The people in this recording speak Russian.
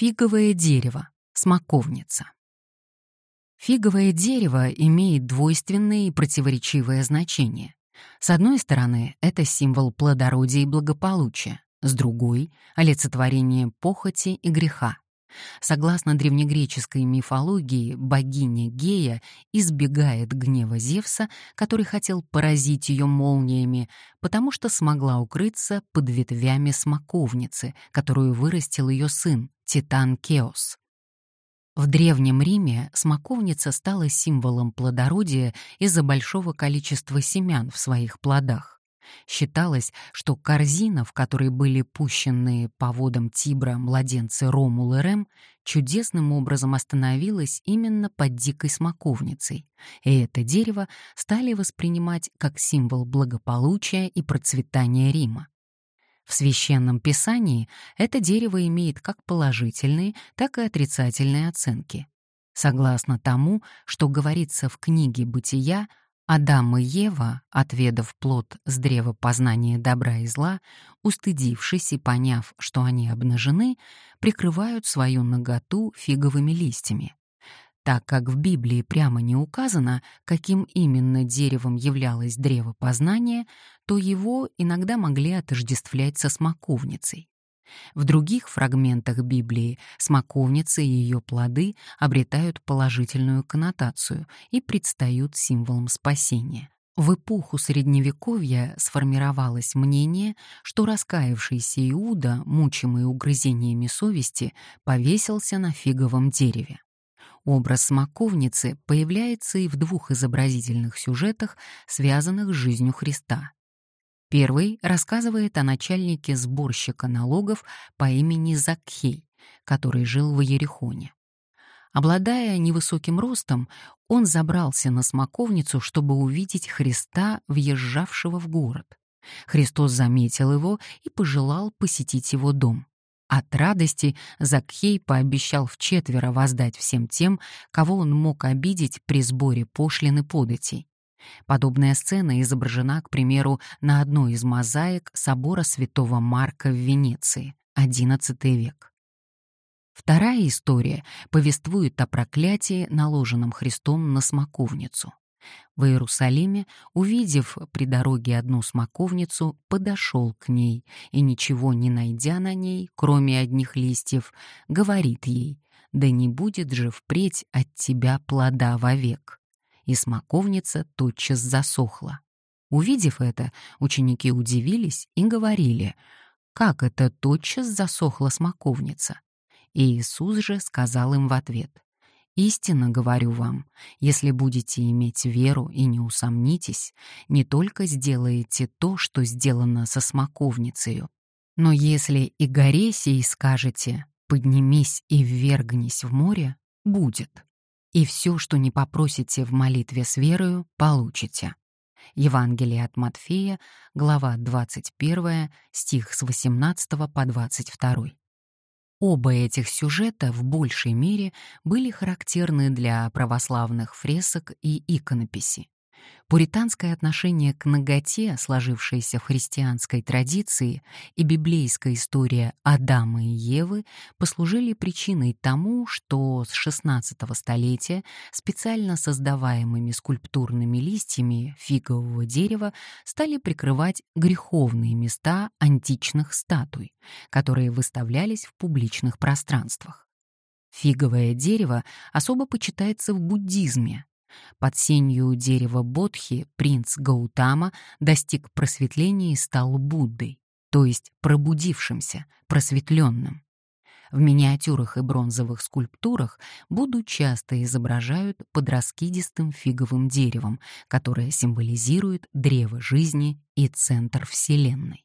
Фиговое дерево, смоковница. Фиговое дерево имеет двойственное и противоречивое значение. С одной стороны, это символ плодородия и благополучия, с другой — олицетворение похоти и греха. Согласно древнегреческой мифологии, богиня Гея избегает гнева Зевса, который хотел поразить ее молниями, потому что смогла укрыться под ветвями смоковницы, которую вырастил ее сын, Титан Кеос. В Древнем Риме смоковница стала символом плодородия из-за большого количества семян в своих плодах. Считалось, что корзина, в которой были пущены по водам Тибра младенцы Ромул и Рем, чудесным образом остановилась именно под дикой смоковницей, и это дерево стали воспринимать как символ благополучия и процветания Рима. В священном писании это дерево имеет как положительные, так и отрицательные оценки. Согласно тому, что говорится в книге «Бытия», Адам и Ева, отведав плод с древа познания добра и зла, устыдившись и поняв, что они обнажены, прикрывают свою наготу фиговыми листьями. Так как в Библии прямо не указано, каким именно деревом являлось древо познания, то его иногда могли отождествлять со смоковницей. В других фрагментах Библии смоковница и ее плоды обретают положительную коннотацию и предстают символом спасения. В эпоху Средневековья сформировалось мнение, что раскаявшийся Иуда, мучимый угрызениями совести, повесился на фиговом дереве. Образ смоковницы появляется и в двух изобразительных сюжетах, связанных с жизнью Христа. Первый рассказывает о начальнике сборщика налогов по имени Закхей, который жил в Ерехоне. Обладая невысоким ростом, он забрался на смоковницу, чтобы увидеть Христа, въезжавшего в город. Христос заметил его и пожелал посетить его дом. От радости Закхей пообещал вчетверо воздать всем тем, кого он мог обидеть при сборе пошлины податей. Подобная сцена изображена, к примеру, на одной из мозаик собора святого Марка в Венеции, XI век. Вторая история повествует о проклятии, наложенном Христом на смоковницу. В Иерусалиме, увидев при дороге одну смоковницу, подошел к ней и, ничего не найдя на ней, кроме одних листьев, говорит ей, «Да не будет же впредь от тебя плода вовек» и смоковница тотчас засохла. Увидев это, ученики удивились и говорили, «Как это тотчас засохла смоковница?» И Иисус же сказал им в ответ, «Истинно говорю вам, если будете иметь веру и не усомнитесь, не только сделаете то, что сделано со смоковницею, но если и горе сей скажете, поднимись и ввергнись в море, будет и все, что не попросите в молитве с верою, получите. Евангелие от Матфея, глава 21, стих с 18 по 22. Оба этих сюжета в большей мере были характерны для православных фресок и иконописи. Пуританское отношение к наготе, сложившееся в христианской традиции, и библейская история Адама и Евы послужили причиной тому, что с XVI столетия специально создаваемыми скульптурными листьями фигового дерева стали прикрывать греховные места античных статуй, которые выставлялись в публичных пространствах. Фиговое дерево особо почитается в буддизме, под сенью дерева Бодхи принц Гаутама достиг просветления и стал Буддой, то есть пробудившимся, просветленным. В миниатюрах и бронзовых скульптурах Будду часто изображают под раскидистым фиговым деревом, которое символизирует древо жизни и центр Вселенной.